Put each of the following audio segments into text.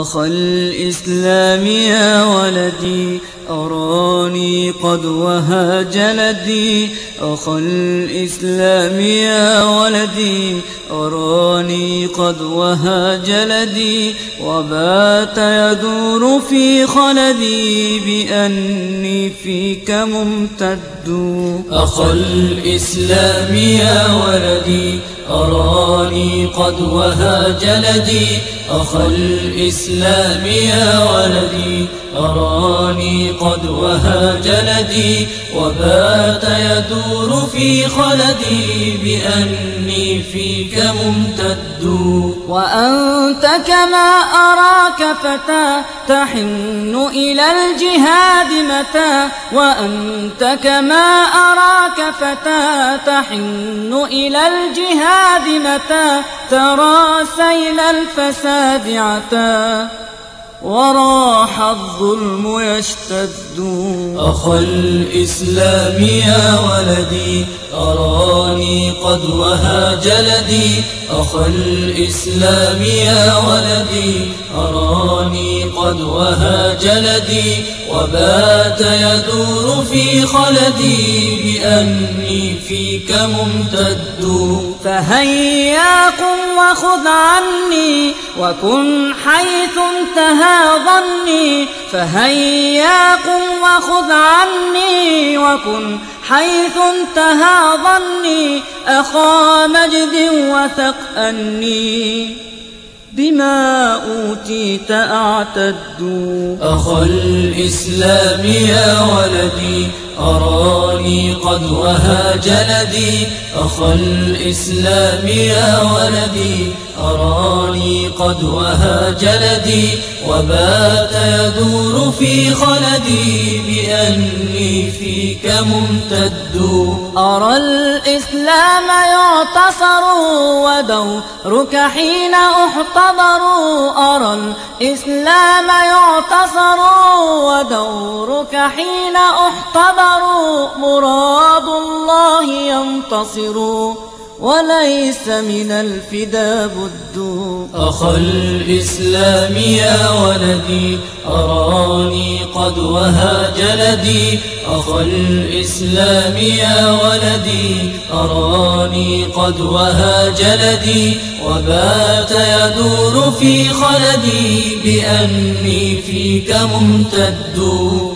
أخ الإسلام يا ولدي أراني قد وهاج لدي أخ الإسلام يا ولدي أراني قد وهاج لدي وبات يدور في خلدي بأني فيك ممتد. أخ الإسلام يا ولدي أراني قد وهاج لدي. أخ الإسلام يا ولدي أراني قد وهاج لدي وبات يدور في خلدي بأني فيك ممتد. وأنت كما أراك فتى تحن إلى الجهاد متى؟ وأنت كما أراك فتى تحن إلى الجهاد متى؟ ترى سيل الفساد عتى. وراح الظلم يشتد أخ الإسلام يا ولدي أراني قد وهاج لدي. أخ الإسلام يا ولدي أراني قد وهاج لدي. وبات يدور في خلدي بأني فيك ممتد. فهيا قم وخذ عني وكن حيث انتهى ظني. فهيا قم وخذ عني وكن حيث انتهى ظني. أخا مجد وثق أني. بما أوتيت أعتد أخ الإسلام يا ولدي أراني قد وهاج لدي أخ الإسلام يا ولدي. أراني قد وهاج لدي وبات يدور في خلدي بأني فيك ممتد. أرى الإسلام يعتصر ودورك حين أحتضر. أرى الإسلام يعتصر ودورك حين احتضر مراد الله ينتصر وليس من الفدا بد أخ الإسلام يا ولدي أراني قد وهاج لدي أخ الإسلام يا ولدي أراني قد وهاج لدي وبات يدور في خلدي بأني فيك ممتد.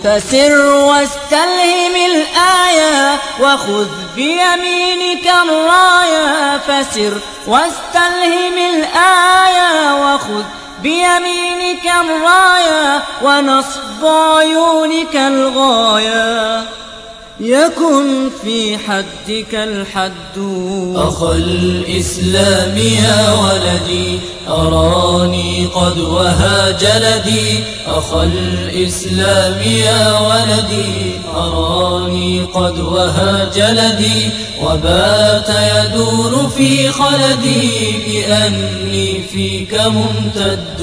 فسر واستلهم الآية وخذ بيمينك الراية. فسر واستلهم الآية وخذ بيمينك الراية ونصب عيونك الغاية يكن في حدك الحد. أخ الإسلام يا ولدي أراني قد وهاج لدي أخ الإسلام يا ولدي. أراني قد وهاج لدي وبات يدور في خلدي. بأني فيك ممتد.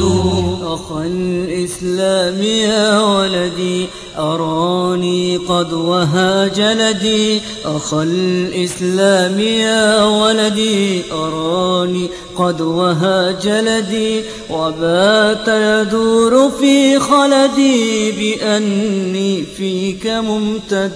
أخ الإسلام يا ولدي أراني قد وهاج لدي. أخ الإسلام يا ولدي أراني قد وهاج لدي وبات يدور في خلدي بأني فيك ممتد.